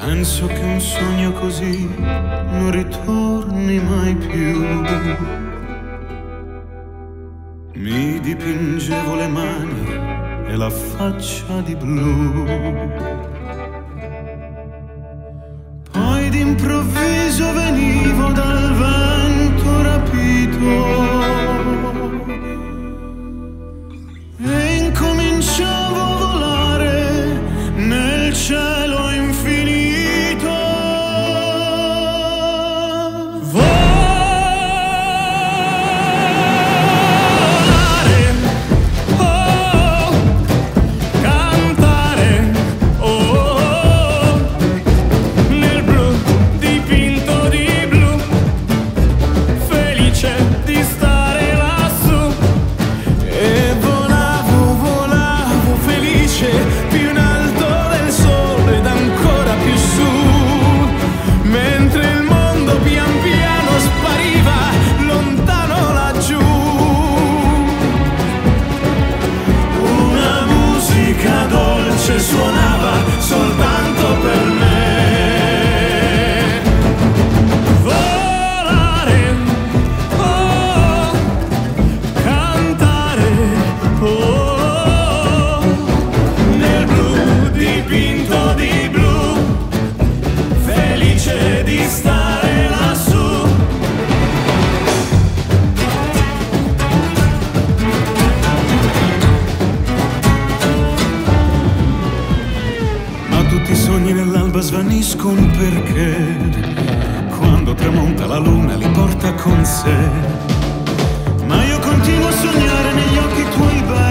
Penso che un sogno così non ritorni mai più. Mi dipingevo le mani e la faccia di blu. Poi d'improvviso venivo sonaba. sogni nell'alba svaniscono perché quando tramonta la luna li porta con sé. Ma io continuo a sognare negli occhi tuoi belli.